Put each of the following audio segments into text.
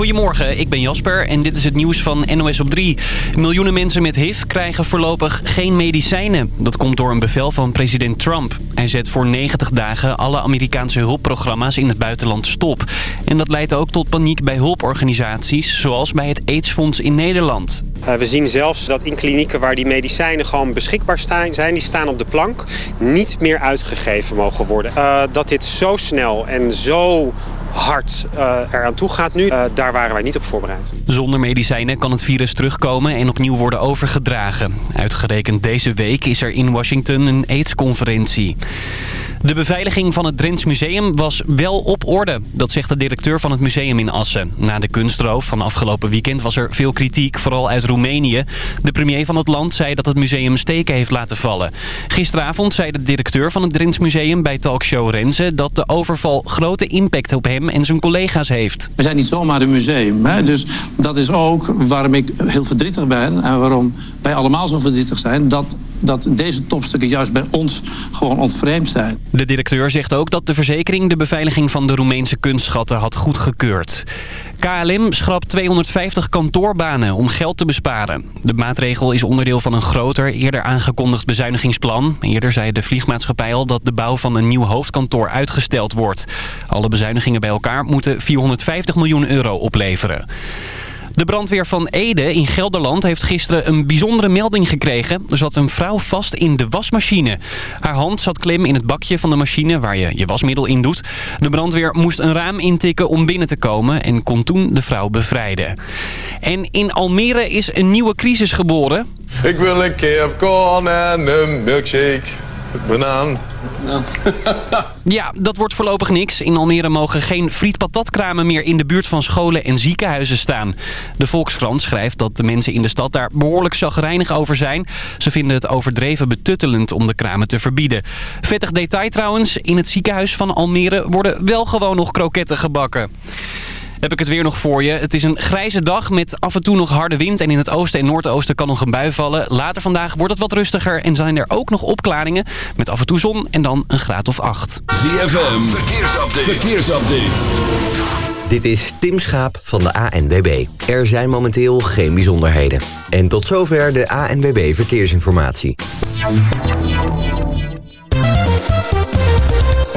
Goedemorgen, ik ben Jasper en dit is het nieuws van NOS op 3. Miljoenen mensen met HIV krijgen voorlopig geen medicijnen. Dat komt door een bevel van president Trump. Hij zet voor 90 dagen alle Amerikaanse hulpprogramma's in het buitenland stop. En dat leidt ook tot paniek bij hulporganisaties, zoals bij het AIDS-fonds in Nederland. Uh, we zien zelfs dat in klinieken waar die medicijnen gewoon beschikbaar zijn, die staan op de plank, niet meer uitgegeven mogen worden. Uh, dat dit zo snel en zo hard uh, eraan toe gaat nu, uh, daar waren wij niet op voorbereid. Zonder medicijnen kan het virus terugkomen en opnieuw worden overgedragen. Uitgerekend deze week is er in Washington een AIDS-conferentie. De beveiliging van het Drents Museum was wel op orde. Dat zegt de directeur van het museum in Assen. Na de kunstroof van afgelopen weekend was er veel kritiek, vooral uit Roemenië. De premier van het land zei dat het museum steken heeft laten vallen. Gisteravond zei de directeur van het Drents Museum bij talkshow Renze... dat de overval grote impact op hem en zijn collega's heeft. We zijn niet zomaar een museum. Hè? Dus dat is ook waarom ik heel verdrietig ben... en waarom wij allemaal zo verdrietig zijn... dat dat deze topstukken juist bij ons gewoon ontvreemd zijn. De directeur zegt ook dat de verzekering de beveiliging van de Roemeense kunstschatten had goedgekeurd. KLM schrapt 250 kantoorbanen om geld te besparen. De maatregel is onderdeel van een groter, eerder aangekondigd bezuinigingsplan. Eerder zei de vliegmaatschappij al dat de bouw van een nieuw hoofdkantoor uitgesteld wordt. Alle bezuinigingen bij elkaar moeten 450 miljoen euro opleveren. De brandweer van Ede in Gelderland heeft gisteren een bijzondere melding gekregen. Er zat een vrouw vast in de wasmachine. Haar hand zat klem in het bakje van de machine waar je je wasmiddel in doet. De brandweer moest een raam intikken om binnen te komen en kon toen de vrouw bevrijden. En in Almere is een nieuwe crisis geboren. Ik wil een kipcorn en een milkshake. Banaan. ja, dat wordt voorlopig niks. In Almere mogen geen frietpatatkramen meer in de buurt van scholen en ziekenhuizen staan. De Volkskrant schrijft dat de mensen in de stad daar behoorlijk zagrijnig over zijn. Ze vinden het overdreven betuttelend om de kramen te verbieden. Vettig detail trouwens, in het ziekenhuis van Almere worden wel gewoon nog kroketten gebakken heb ik het weer nog voor je. Het is een grijze dag met af en toe nog harde wind. En in het oosten en noordoosten kan nog een bui vallen. Later vandaag wordt het wat rustiger. En zijn er ook nog opklaringen. Met af en toe zon en dan een graad of acht. ZFM, verkeersupdate. verkeersupdate. Dit is Tim Schaap van de ANWB. Er zijn momenteel geen bijzonderheden. En tot zover de ANWB Verkeersinformatie.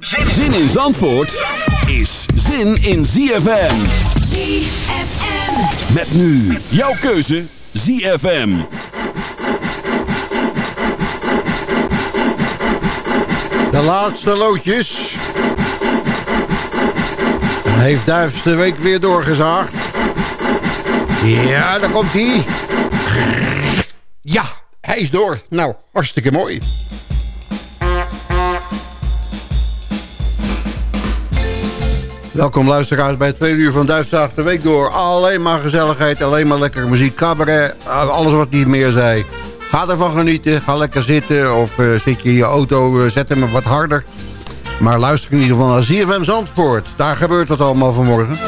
Zin in Zandvoort is zin in ZFM. ZFM. Met nu jouw keuze ZFM. De laatste loodjes. En heeft Duifste week weer doorgezaagd. Ja, daar komt hij. Ja, hij is door. Nou, hartstikke mooi. Welkom luisteraars bij tweede uur van Duifzaag de Week door. Alleen maar gezelligheid, alleen maar lekkere muziek, cabaret, alles wat niet meer zei. Ga ervan genieten, ga lekker zitten of uh, zit je in je auto, uh, zet hem wat harder. Maar luister in ieder geval naar ZFM Zandvoort. Daar gebeurt het allemaal vanmorgen.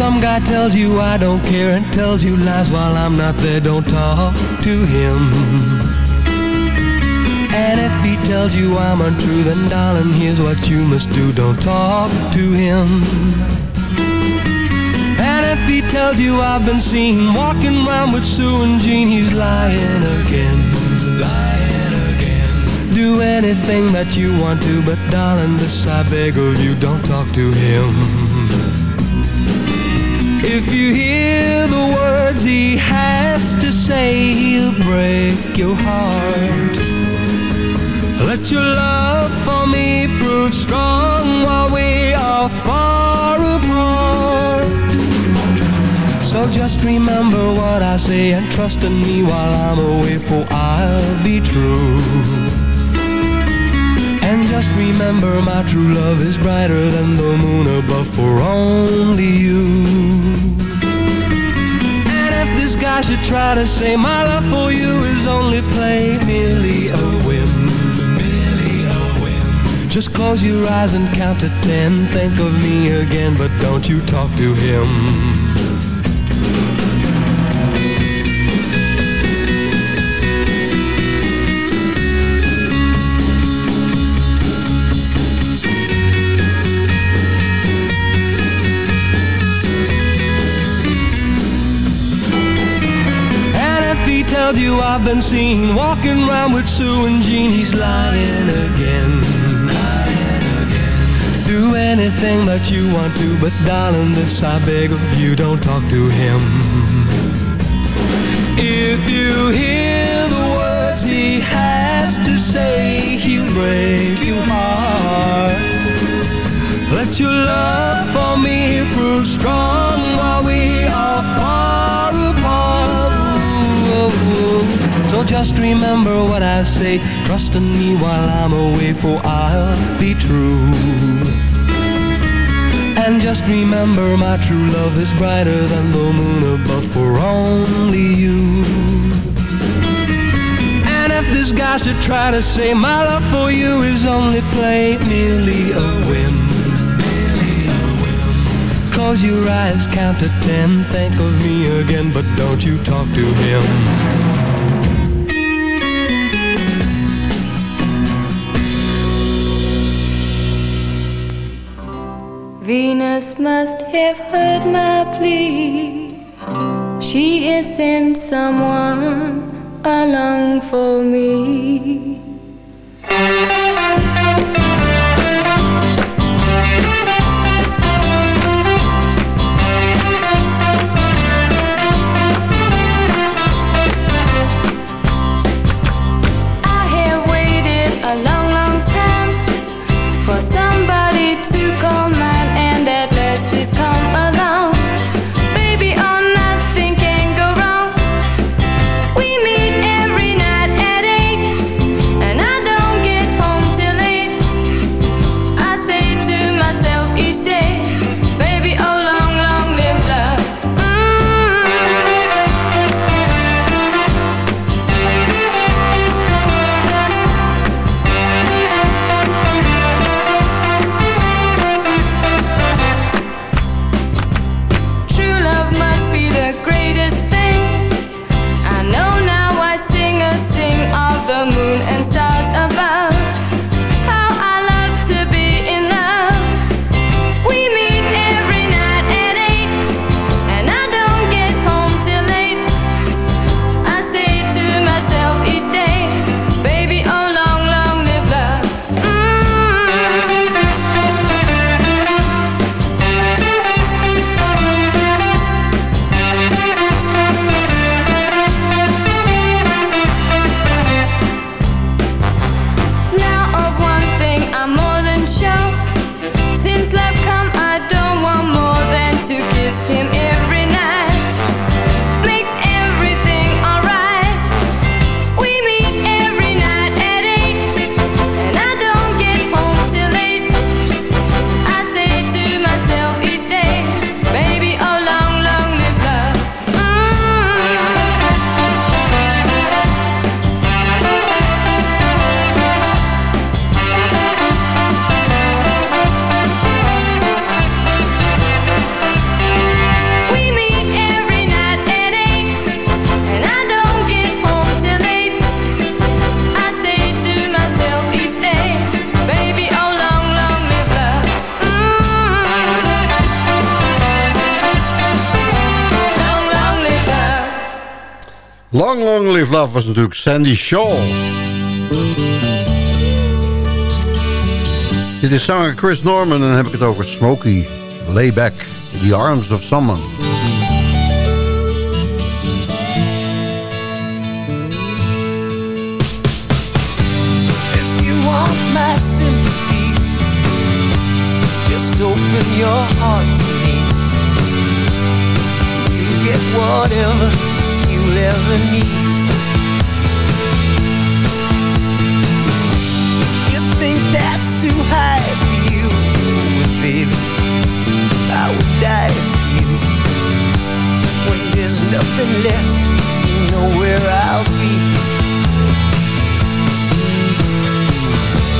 Some guy tells you I don't care and tells you lies while I'm not there. Don't talk to him. And if he tells you I'm untrue, then darling, here's what you must do. Don't talk to him. And if he tells you I've been seen walking around with Sue and Jean, he's lying again. Lying again. Do anything that you want to, but darling, this I beg of you, don't talk to him. If you hear the words he has to say, he'll break your heart. Let your love for me prove strong while we are far apart. So just remember what I say and trust in me while I'm away, for I'll be true. And just remember my true love is brighter than the moon above for only you. And if this guy should try to say my love for you is only play, merely a whim. Merely a whim. Just close your eyes and count to ten. Think of me again, but don't you talk to him. Tells you I've been seen walking around with Sue and Jean. He's lying again. Lying again. Do anything that you want to, but darling, this I beg of you, don't talk to him. If you hear the words he has to say, he'll break your heart. Let your love for me prove strong while we are far. So just remember what I say. Trust in me while I'm away For I'll be true. And just remember my true love is brighter than the moon above For only you. And if this guy should try to say My love for you is only play Merely a whim Close your eyes, count to ten Think of me again, but don't you talk to him Venus must have heard my plea. She has sent someone along for me. Love was natuurlijk Sandy Shaw. Dit is zanger Chris Norman en dan heb ik het over Smokey. Lay back in the arms of someone. If you want my sympathy, just open your heart to me. You get whatever you'll ever need. Too high for you, baby, I would die for you. When there's nothing left, you know where I'll be.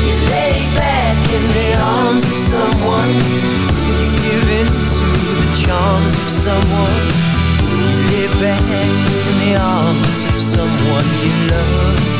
You lay back in the arms of someone. You give in to the charms of someone. You lay back in the arms of someone you love.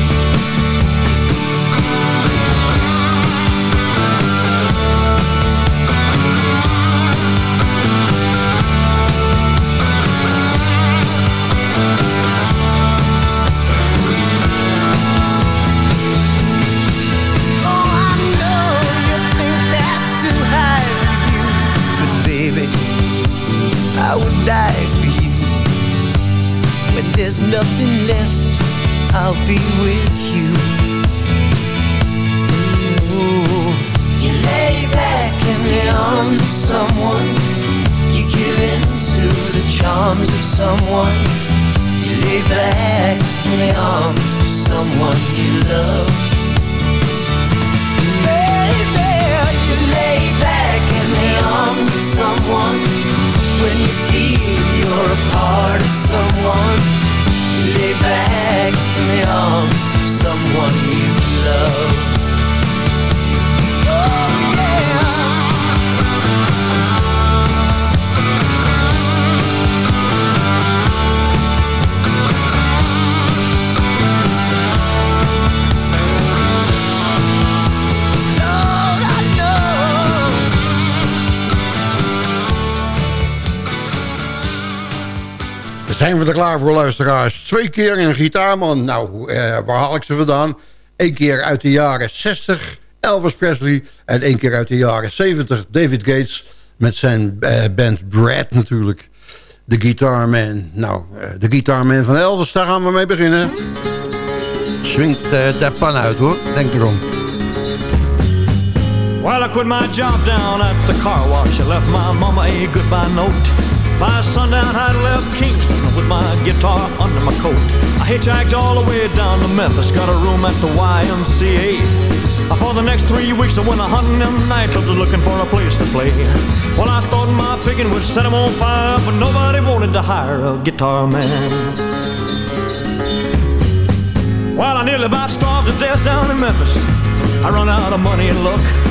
There's nothing left, I'll be with you. Ooh, you lay back in the arms of someone. You give in to the charms of someone. You lay back in the arms of someone you love. You lay back in the arms of someone when you feel you're a part of someone. Lay back in the arms of someone you love. Zijn we er klaar voor, luisteraars? Twee keer een gitaarman. Nou, eh, waar haal ik ze vandaan? Eén keer uit de jaren 60, Elvis Presley. En één keer uit de jaren 70, David Gates. Met zijn eh, band Brad natuurlijk. De Guitar Man. Nou, eh, de Guitar Man van Elvis, daar gaan we mee beginnen. Swingt eh de pan uit hoor, denk erom. Well, I quit my job down at the car wash. I left my mama a goodbye note. By sundown, I left Kingston with my guitar under my coat. I hitchhiked all the way down to Memphis, got a room at the YMCA. For the next three weeks, I went a hunting them nightclubs looking for a place to play. Well, I thought my picking would set 'em on fire, but nobody wanted to hire a guitar man. Well, I nearly about starved to death down in Memphis. I run out of money and luck.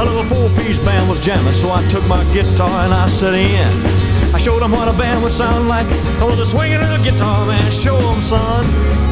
A little four-piece band was jamming, so I took my guitar and I set in. I showed them what a band would sound like. I was a swinging little guitar man. Show 'em, son.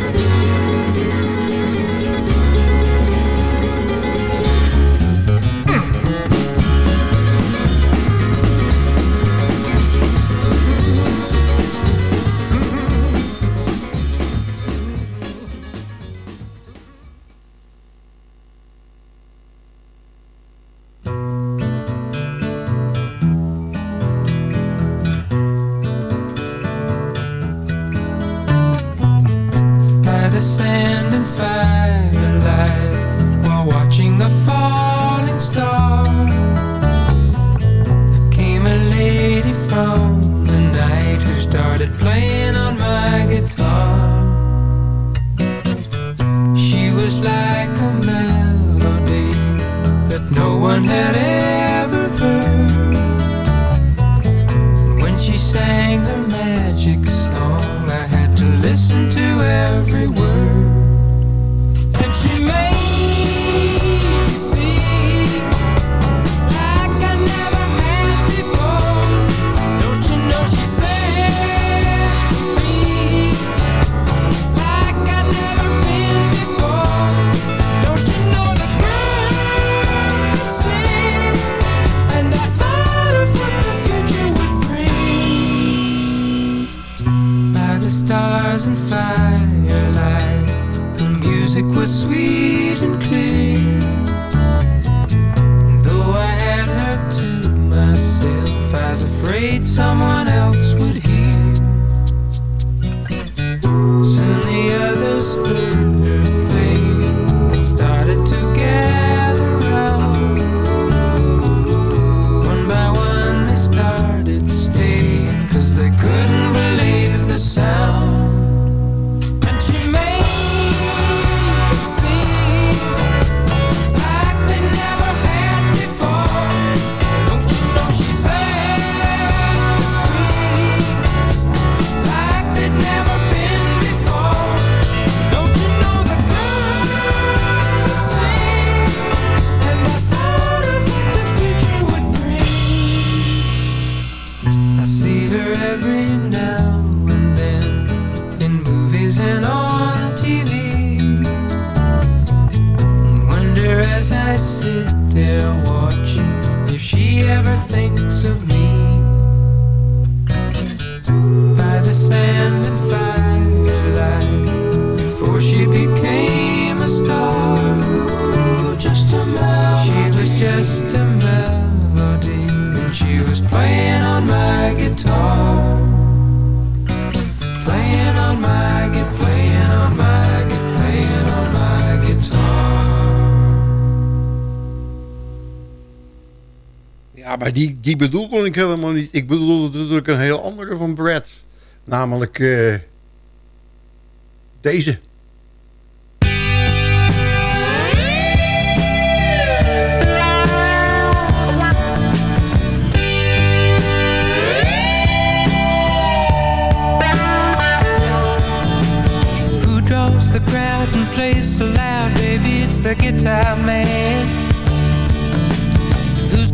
Die bedoelde ik helemaal niet. Ik bedoelde natuurlijk een heel andere van Brad. Namelijk eh, deze. Who draws the crowd and plays so loud, baby? It's the guitar man.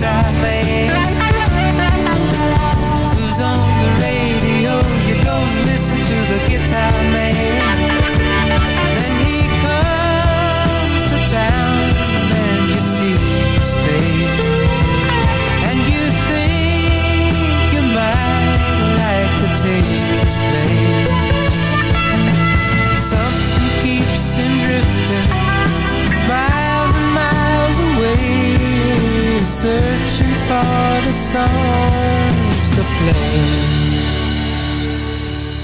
I made. songs to play.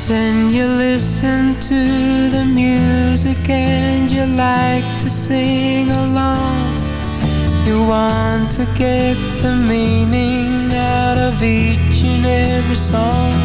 Then you listen to the music and you like to sing along. You want to get the meaning out of each and every song.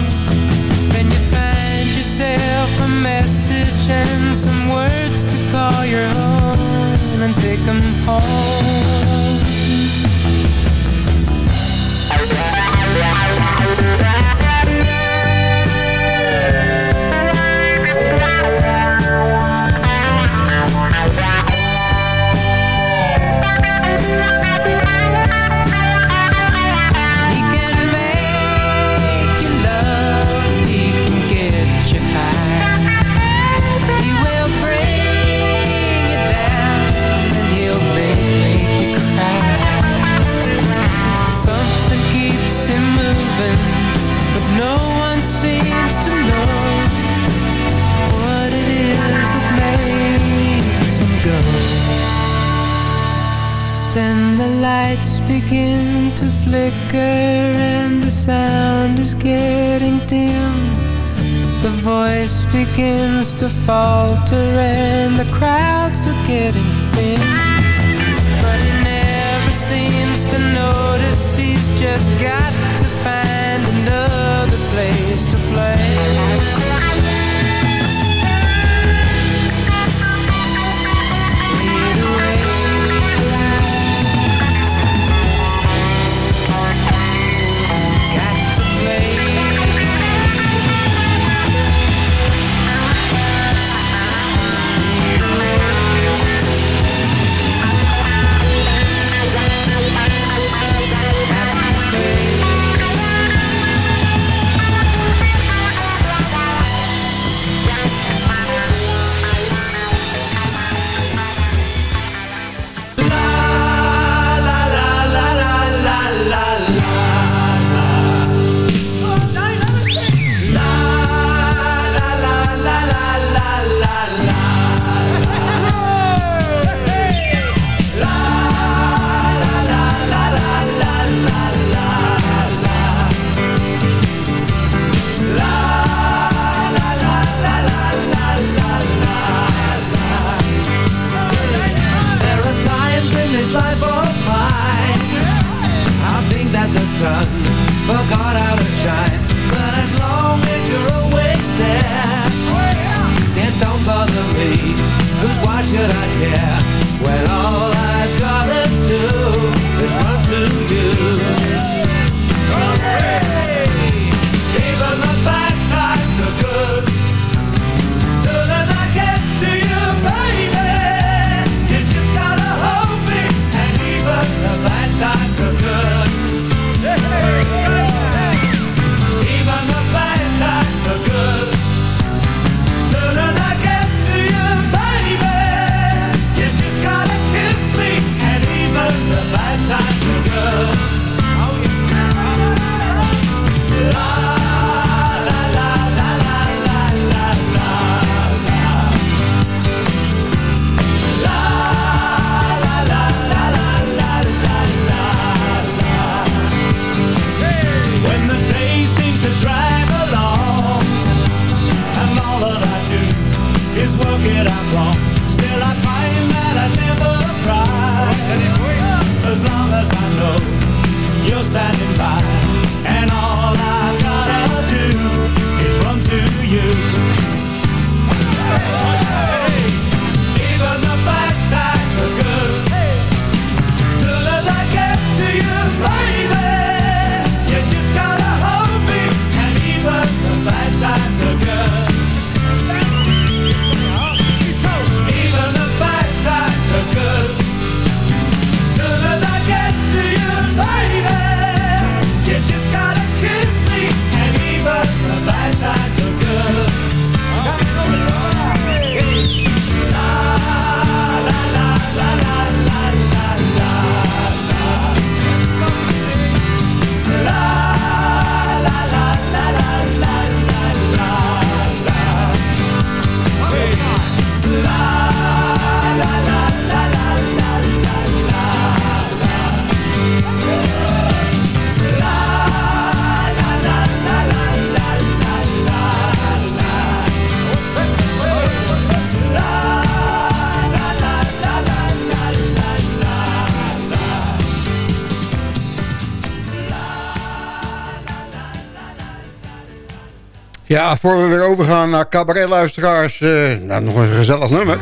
Ja, voor we weer overgaan naar cabaretluisteraars, uh, nou, nog een gezellig nummer.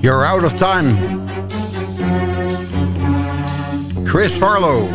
You're out of time. Chris Farlow.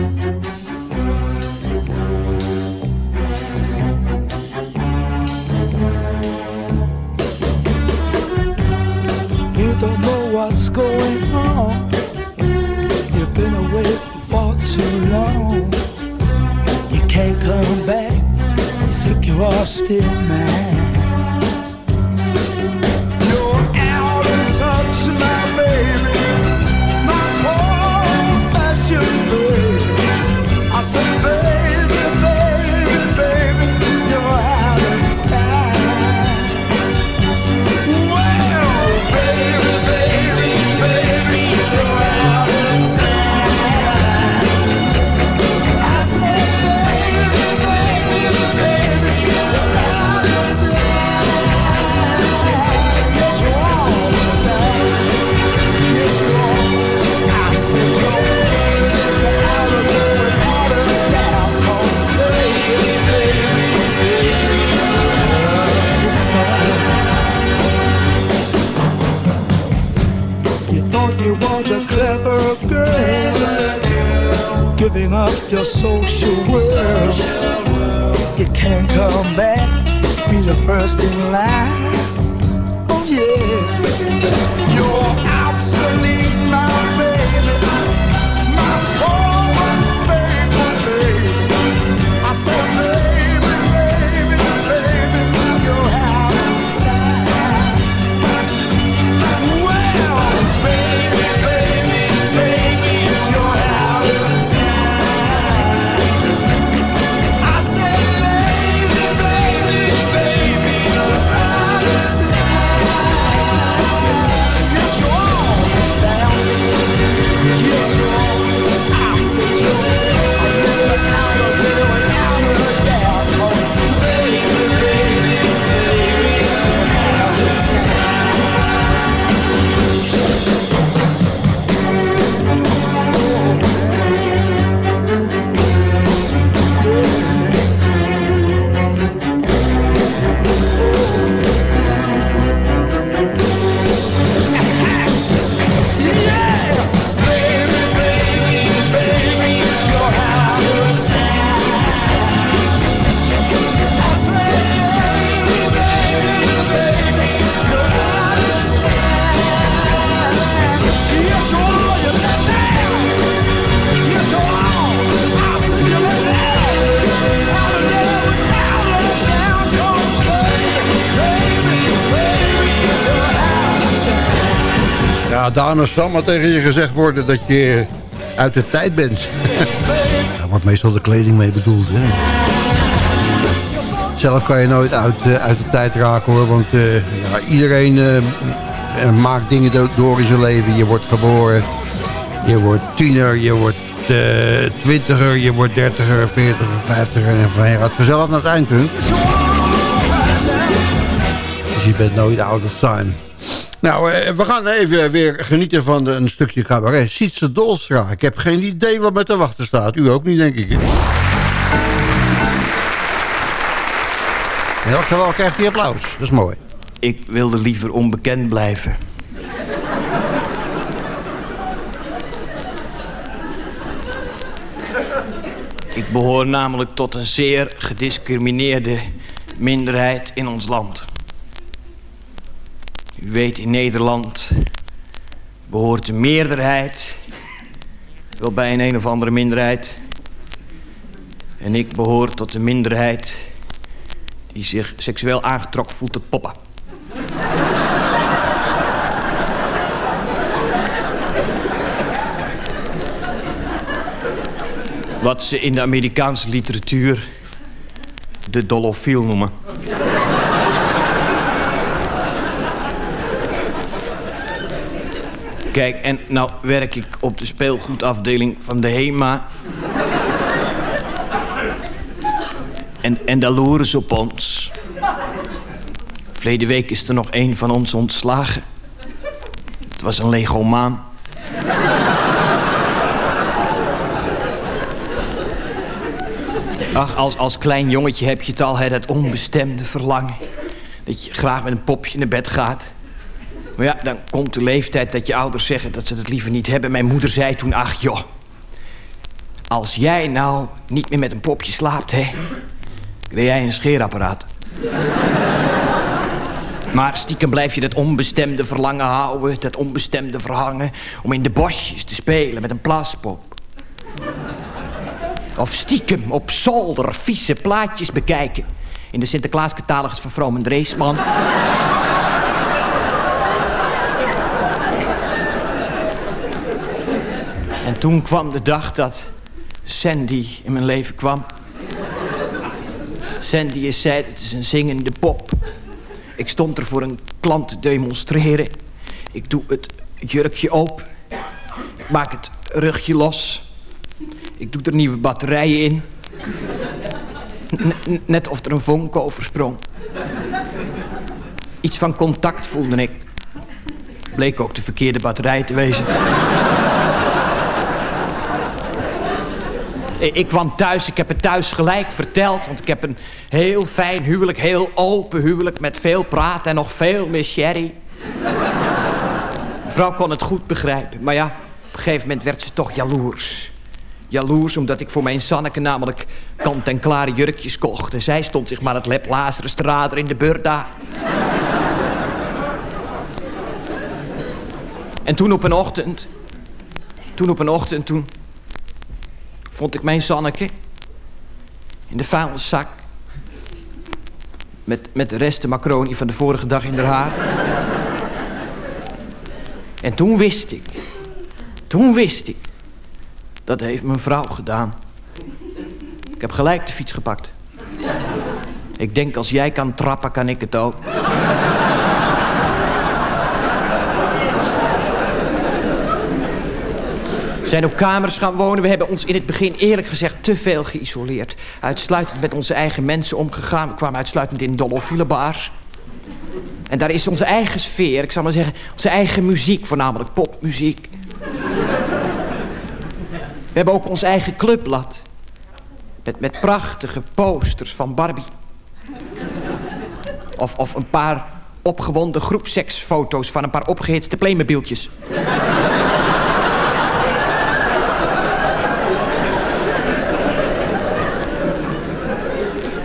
Dana maar tegen je gezegd worden dat je eh, uit de tijd bent. Daar wordt meestal de kleding mee bedoeld. Hè? Zelf kan je nooit uit, eh, uit de tijd raken hoor. Want eh, ja, iedereen maakt dingen door in zijn leven. Je wordt geboren, je wordt tiener, je wordt twintiger, je wordt dertiger, veertiger, vijftiger. En van je gaat vanzelf naar het eindpunt. Dus je bent nooit out of time. Nou, eh, we gaan even weer genieten van een stukje cabaret. Sietse Dolstra. Ik heb geen idee wat me te wachten staat. U ook niet, denk ik. In elk geval krijgt hij applaus. Dat is mooi. Ik wilde liever onbekend blijven. Ik behoor namelijk tot een zeer gediscrimineerde minderheid in ons land. U weet, in Nederland behoort de meerderheid wel bij een een of andere minderheid. En ik behoor tot de minderheid die zich seksueel aangetrokken voelt tot poppen. Wat ze in de Amerikaanse literatuur de dolofiel noemen. Kijk, en nou werk ik op de speelgoedafdeling van de HEMA. En, en daar loeren ze op ons. Verleden week is er nog een van ons ontslagen. Het was een legomaan. Ach, als, als klein jongetje heb je het al, dat onbestemde verlangen. Dat je graag met een popje naar bed gaat. Maar ja, dan komt de leeftijd dat je ouders zeggen dat ze het liever niet hebben. Mijn moeder zei toen, ach joh. Als jij nou niet meer met een popje slaapt, hè. krijg jij een scheerapparaat. Maar stiekem blijf je dat onbestemde verlangen houden. Dat onbestemde verhangen om in de bosjes te spelen met een plaspop. Of stiekem op zolder vieze plaatjes bekijken. In de Sinterklaascatalogus van Vroom en Dreesman. En toen kwam de dag dat Sandy in mijn leven kwam. Sandy is zij, het is een zingende pop. Ik stond er voor een klant te demonstreren. Ik doe het jurkje open. Ik maak het rugje los. Ik doe er nieuwe batterijen in. Net of er een vonk oversprong. Iets van contact voelde ik. Bleek ook de verkeerde batterij te wezen. Ik ik kwam thuis, ik heb het thuis gelijk verteld. Want ik heb een heel fijn huwelijk, heel open huwelijk... met veel praten en nog veel meer sherry. Vrouw kon het goed begrijpen. Maar ja, op een gegeven moment werd ze toch jaloers. Jaloers omdat ik voor mijn Sanneke namelijk kant-en-klare jurkjes kocht. En zij stond zich maar het lep lazeren strader in de burda. En toen op een ochtend... Toen op een ochtend, toen... vond ik mijn Sanneke... in de vuilniszak... met, met de resten macaroni van de vorige dag in haar haar. En toen wist ik... Toen wist ik... Dat heeft mijn vrouw gedaan. Ik heb gelijk de fiets gepakt. Ik denk, als jij kan trappen, kan ik het ook. Zijn op kamers gaan wonen. We hebben ons in het begin eerlijk gezegd te veel geïsoleerd. Uitsluitend met onze eigen mensen omgegaan. We kwamen uitsluitend in dolofiele bars. En daar is onze eigen sfeer, ik zou maar zeggen, onze eigen muziek, voornamelijk popmuziek. We hebben ook ons eigen clubblad. Met, met prachtige posters van Barbie. Of, of een paar opgewonden groepseksfoto's van een paar opgehitste Playmobiltjes.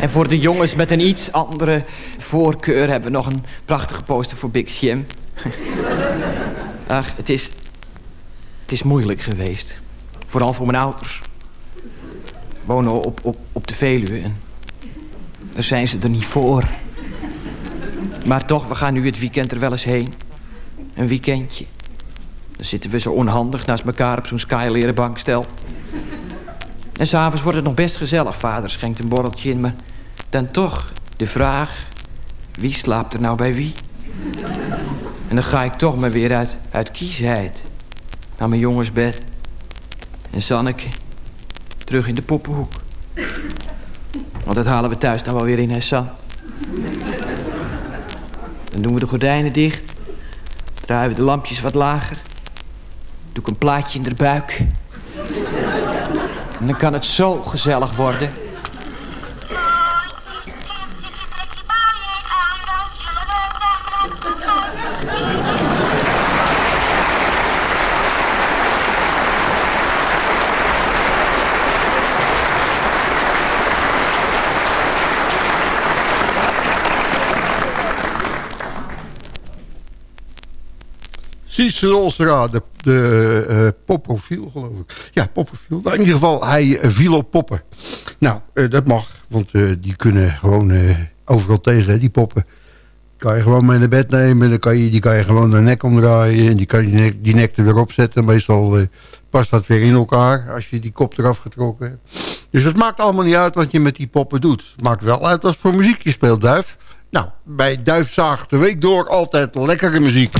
En voor de jongens met een iets andere voorkeur... hebben we nog een prachtige poster voor Big Shem. Ach, het is... Het is moeilijk geweest. Vooral voor mijn ouders. Wonen op, op, op de Veluwe en daar zijn ze er niet voor. Maar toch, we gaan nu het weekend er wel eens heen. Een weekendje. Dan zitten we zo onhandig naast elkaar op zo'n skyleren bankstel. En s'avonds wordt het nog best gezellig. Vader schenkt een borreltje in, maar dan toch de vraag... wie slaapt er nou bij wie? En dan ga ik toch maar weer uit, uit kiesheid naar mijn jongensbed. En Sanneke terug in de poppenhoek. Want dat halen we thuis dan wel weer in, hè? Dan doen we de gordijnen dicht. Draaien we de lampjes wat lager. Doe ik een plaatje in de buik. En dan kan het zo gezellig worden. Cecil Olstra, de, de popprofiel geloof ik. Ja, popprofiel. Nou, in ieder geval, hij eh, viel op poppen. Nou, eh, dat mag, want die kunnen gewoon overal tegen, die poppen. Kan je gewoon mee naar bed nemen, dan kan je, die kan je gewoon de nek omdraaien... en die kan je die nek, er weer opzetten. Meestal past dat weer in elkaar als je die kop eraf getrokken hebt. Dus het maakt allemaal niet uit wat je met die poppen doet. Het maakt wel uit wat voor muziek je speelt, Duif. Nou, bij Duifzaag de week door altijd lekkere muziek.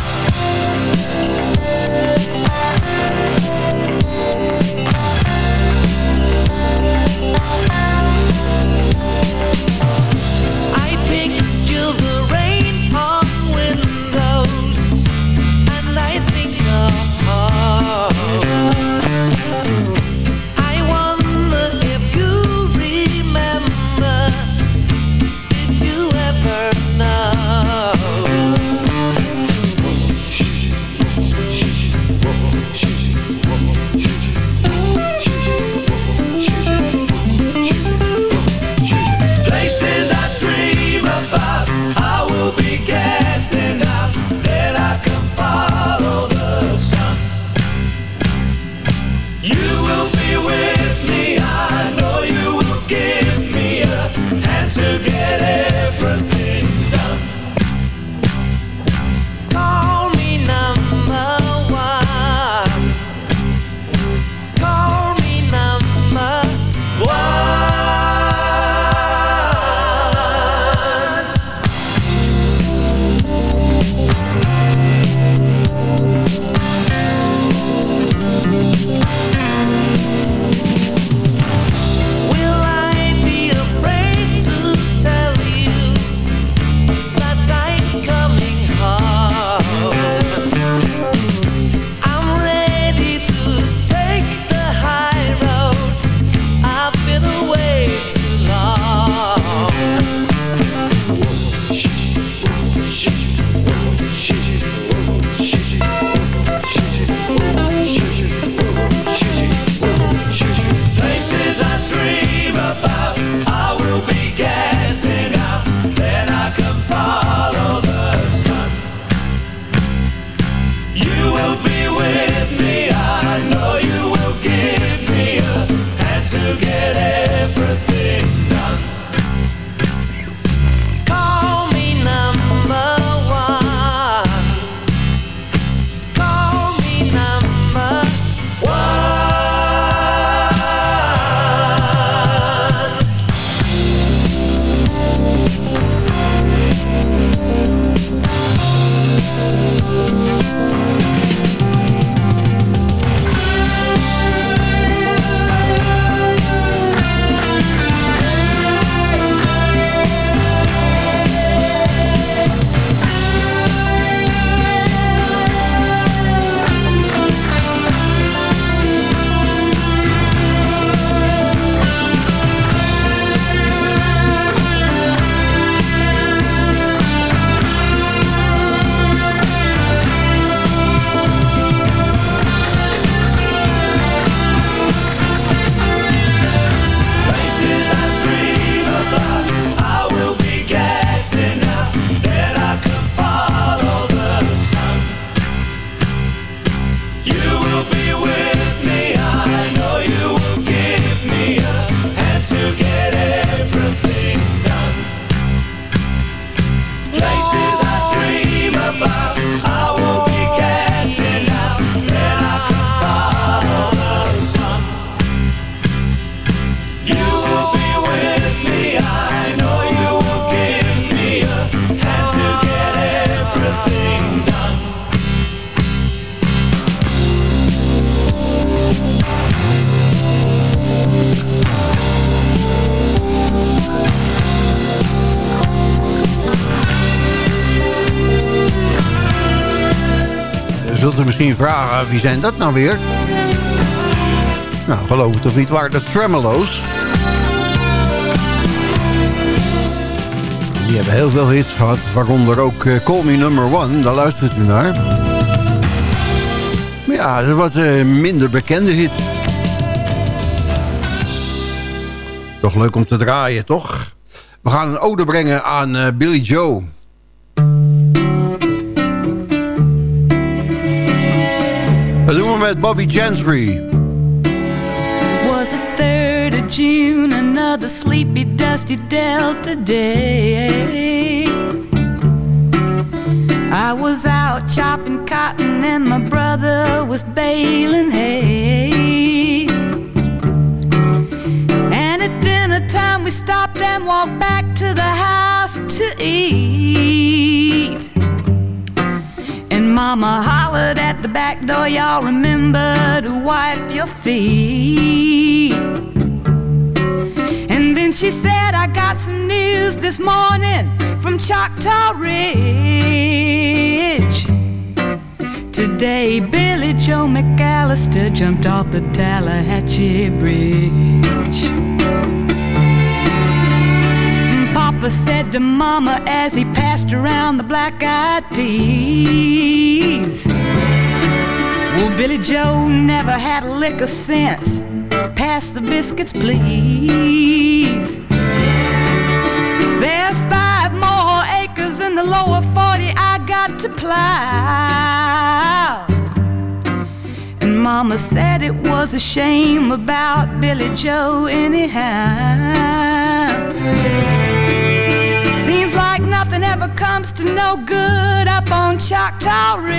Wie zijn dat nou weer? Nou, geloof het of niet waar, de Tremolo's. Die hebben heel veel hits gehad, waaronder ook eh, Call Me Number One. Daar luistert u naar. Maar ja, dat wat minder bekende hit. Toch leuk om te draaien, toch? We gaan een ode brengen aan eh, Billy Joe. We met Bobby Gentry. It was the 3rd of June, another sleepy, dusty Delta day. I was out chopping cotton and my brother was baling hay. And at dinner time we stopped and walked back to the house to eat. Mama hollered at the back door, y'all remember to wipe your feet. And then she said, I got some news this morning from Choctaw Ridge. Today, Billy Joe McAllister jumped off the Tallahatchie Bridge. Papa said to Mama as he passed around the black eyed peas. Well, Billy Joe never had a lick of sense. Pass the biscuits, please. There's five more acres in the lower 40 I got to plow. And Mama said it was a shame about Billy Joe, anyhow. Like nothing ever comes to no good up on Choctaw Ridge.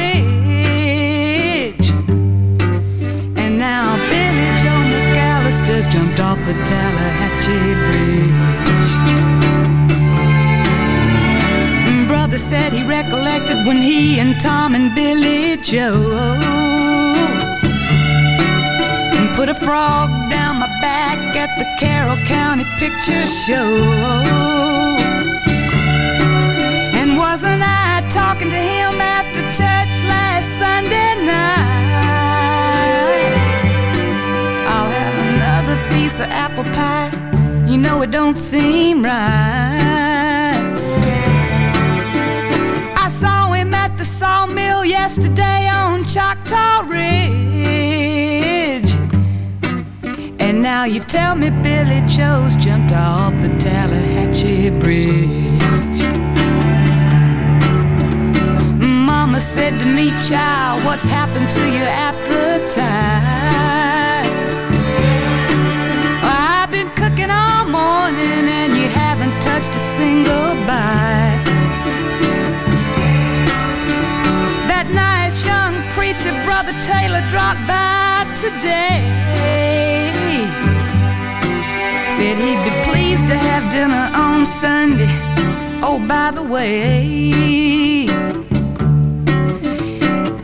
And now Billy Joe McAllister's jumped off the Tallahatchie Bridge. Mm, Brother said he recollected when he and Tom and Billy Joe put a frog down my back at the Carroll County Picture Show. Piece of apple pie. You know it don't seem right. I saw him at the sawmill yesterday on Choctaw Ridge. And now you tell me Billy Joe's jumped off the Tallahatchie Bridge. Mama said to me, child, what's happened to your appetite? Single bite. That nice young preacher, Brother Taylor, dropped by today. Said he'd be pleased to have dinner on Sunday. Oh, by the way,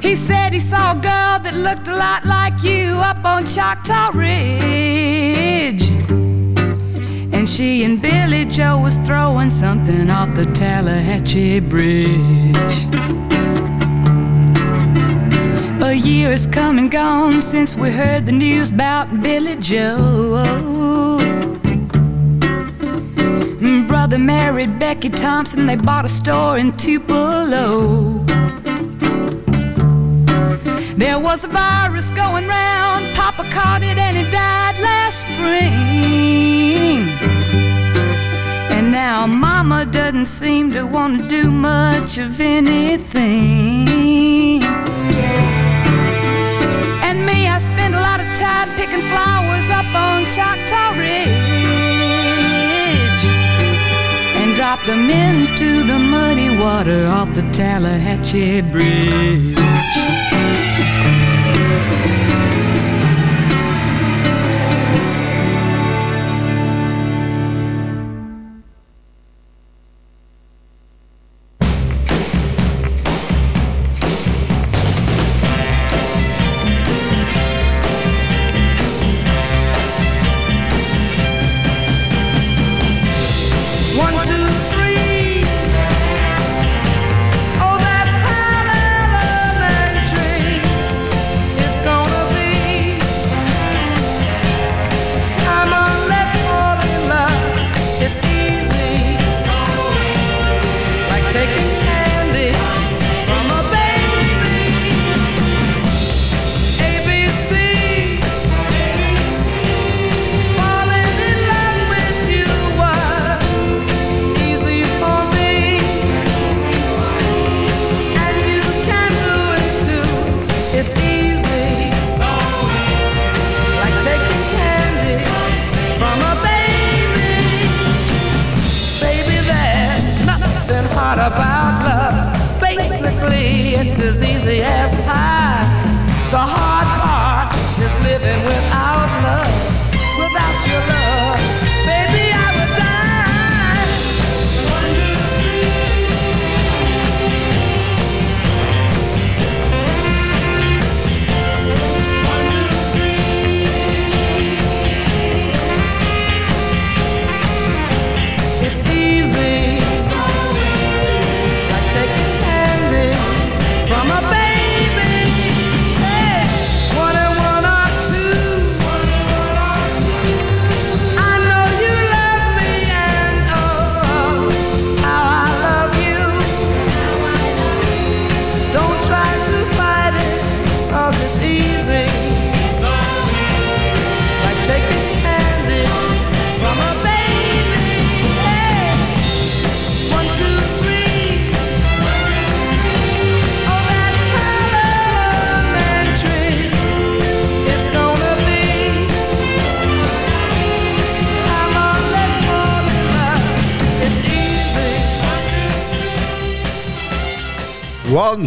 he said he saw a girl that looked a lot like you up on Choctaw Ridge. She and Billy Joe was throwing something off the Tallahatchie Bridge. A year has come and gone since we heard the news about Billy Joe. Brother married Becky Thompson, they bought a store in Tupelo. There was a virus going round, Papa caught it and he died last spring. Now Mama doesn't seem to want to do much of anything. And me, I spend a lot of time picking flowers up on Choctaw Ridge and drop them into the muddy water off the Tallahatchie Bridge.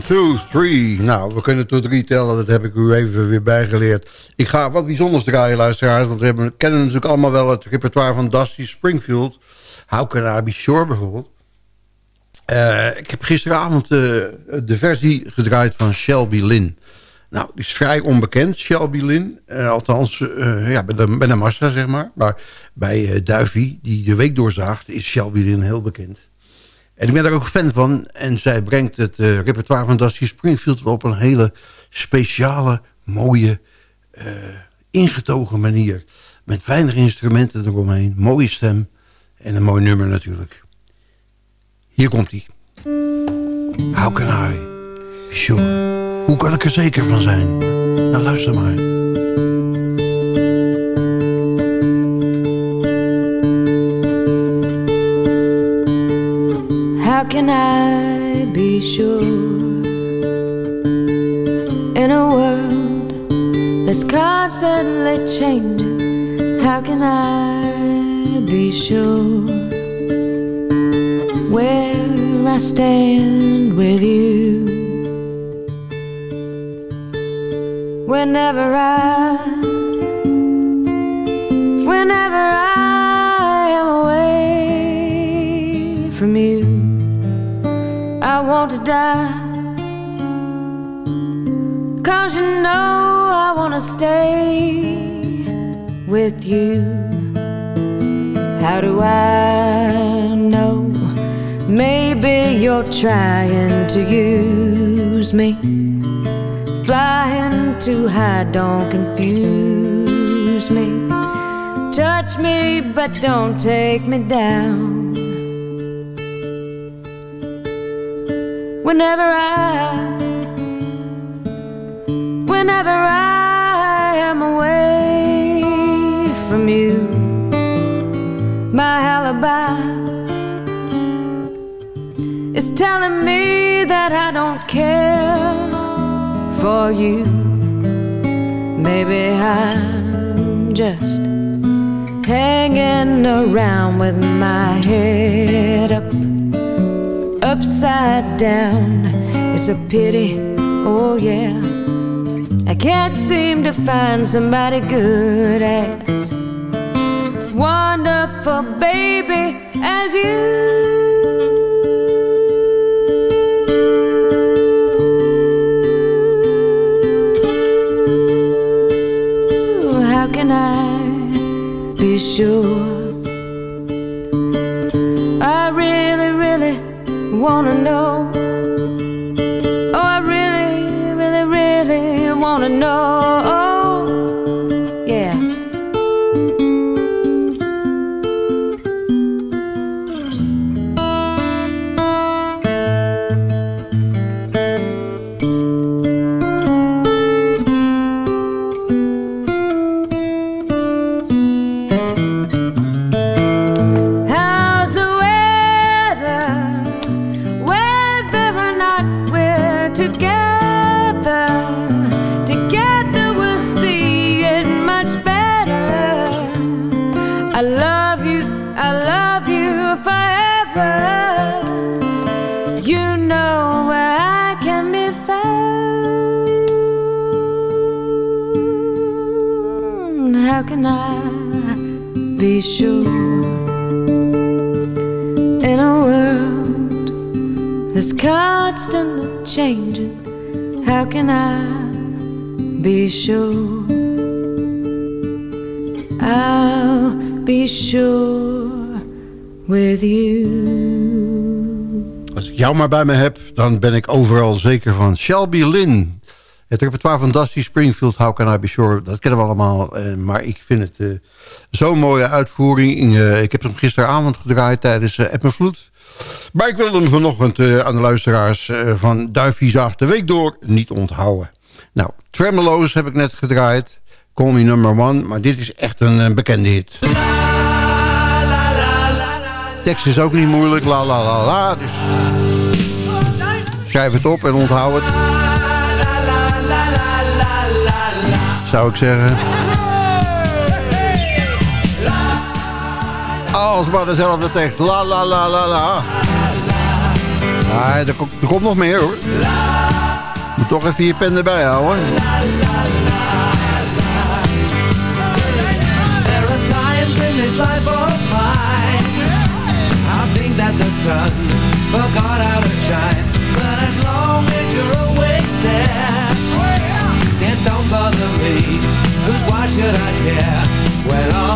Two, three. Nou, we kunnen tot drie tellen. Dat heb ik u even weer bijgeleerd. Ik ga wat bijzonders draaien, luisteraars. Want we kennen natuurlijk allemaal wel het repertoire van Dusty Springfield. How Can I Be Sure bijvoorbeeld. Eh, ik heb gisteravond eh, de versie gedraaid van Shelby Lynn. Nou, die is vrij onbekend, Shelby Lynn. Eh, althans, ja, bij de, massa, zeg maar. Maar bij Duivie, die de week doorzaagt, is Shelby Lynn heel bekend. En ik ben daar ook fan van. En zij brengt het eh, repertoire van Dusty Springfield op een hele speciale, mooie, eh, ingetogen manier. Met weinig instrumenten eromheen. Mooie stem. En een mooi nummer natuurlijk. Hier komt hij. How can I? Sure. Hoe kan ik er zeker van zijn? Nou, luister maar. Can I be sure in a world that's constantly changing? How can I be sure where I stand with you? Whenever I, die. Cause you know I want to stay with you. How do I know? Maybe you're trying to use me. Flying too high, don't confuse me. Touch me, but don't take me down. Whenever I, whenever I am away from you, my alibi is telling me that I don't care for you. Maybe I'm just hanging around with my head up upside down. It's a pity, oh yeah. I can't seem to find somebody good as wonderful, baby, as you. Maar bij me heb, dan ben ik overal zeker van. Shelby Lynn. Het repertoire van Dusty Springfield, How Can I Be Sure, dat kennen we allemaal. eh, maar ik vind het eh, zo'n mooie uitvoering. Eh, ik heb hem gisteravond gedraaid tijdens uh, Vloed. Maar ik wil hem vanochtend aan de luisteraars van Duifie de Week door niet onthouden. Nou, Tremolo's heb ik net gedraaid. Call Me Number One, maar dit is echt een bekende hit. tekst is ook niet moeilijk, la la la la. Dus schrijf het op en onthoud het. Zou ik zeggen. Als maar dezelfde tekst. La la la la la. Nee, er, komt, er komt nog meer hoor. Moet toch even je pen erbij houden. Forgot Cause why should I care When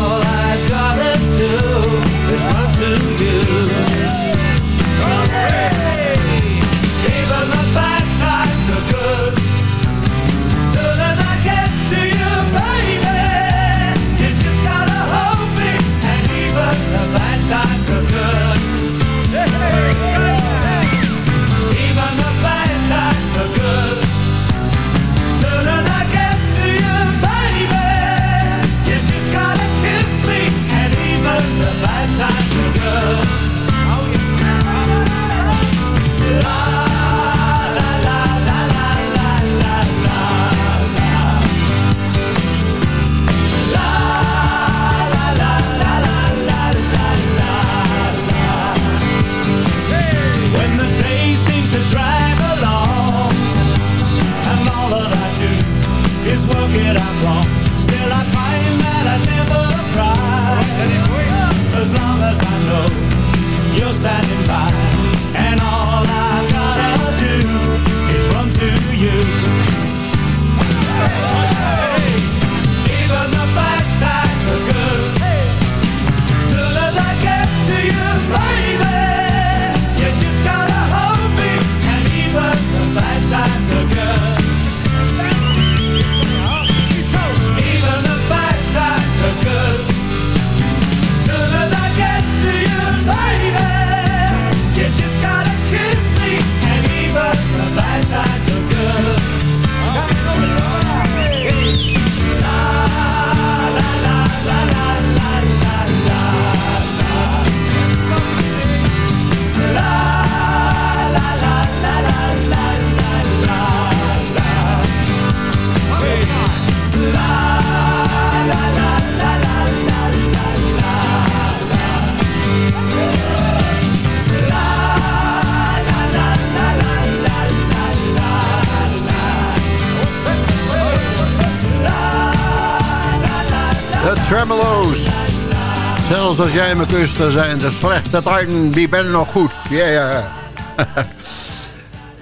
als jij me kust, dan zijn de slechte tijden, die ben nog goed. Ja, ja.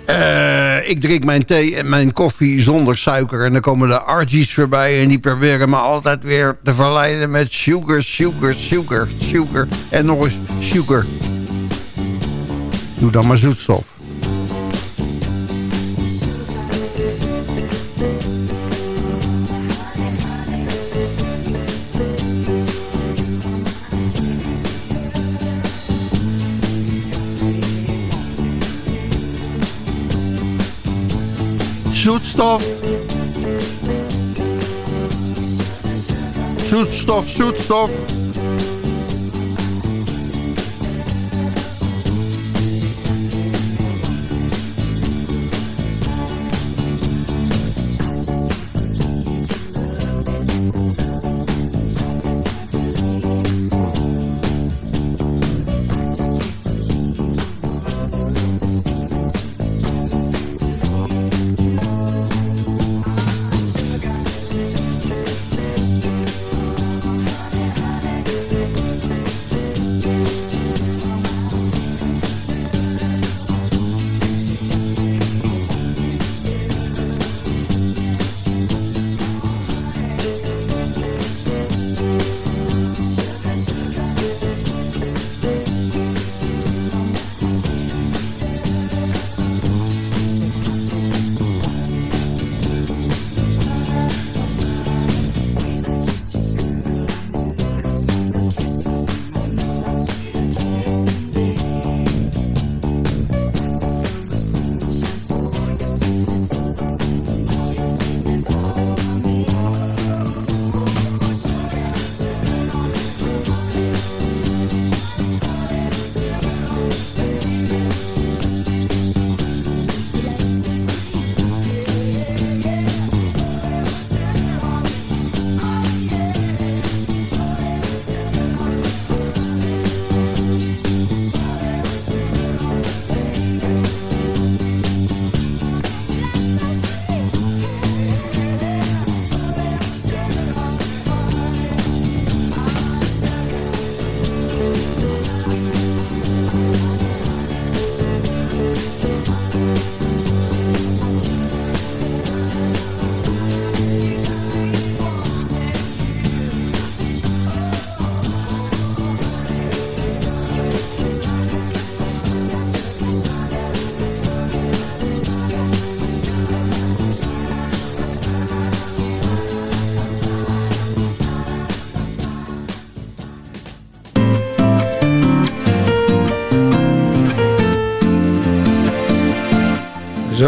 Eh, ik drink mijn thee en mijn koffie zonder suiker. En dan komen de Argies voorbij en die proberen me altijd weer te verleiden met sugar, sugar, sugar, sugar. En nog eens sugar. Doe dan maar zoetstof. Zoetstof. Zoetstof, zoetstof.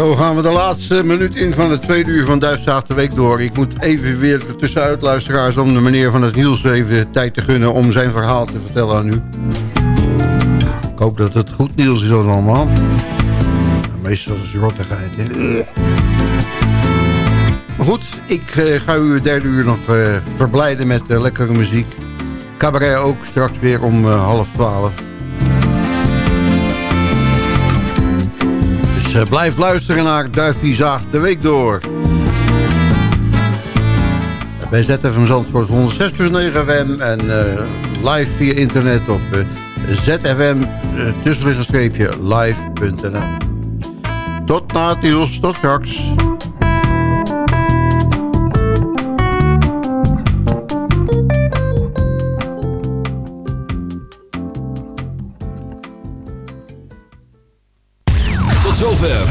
Zo gaan we de laatste minuut in van het tweede uur van Duitszaag de Week door. Ik moet even weer tussenuit, luisteraars, om de meneer van het Niels even tijd te gunnen... om zijn verhaal te vertellen aan u. Ik hoop dat het goed Niels is allemaal. Meestal is rottigheid. Maar goed, ik eh, ga u het derde uur nog eh, verblijden met eh, lekkere muziek. Cabaret ook, straks weer om half twaalf. Dus eh, blijf luisteren naar Duifie de Week door. Bij ZFM Zandvoort 106.9 FM en eh, live via internet op ZFM uh, live.nl. Tot na het nieuws, tot straks.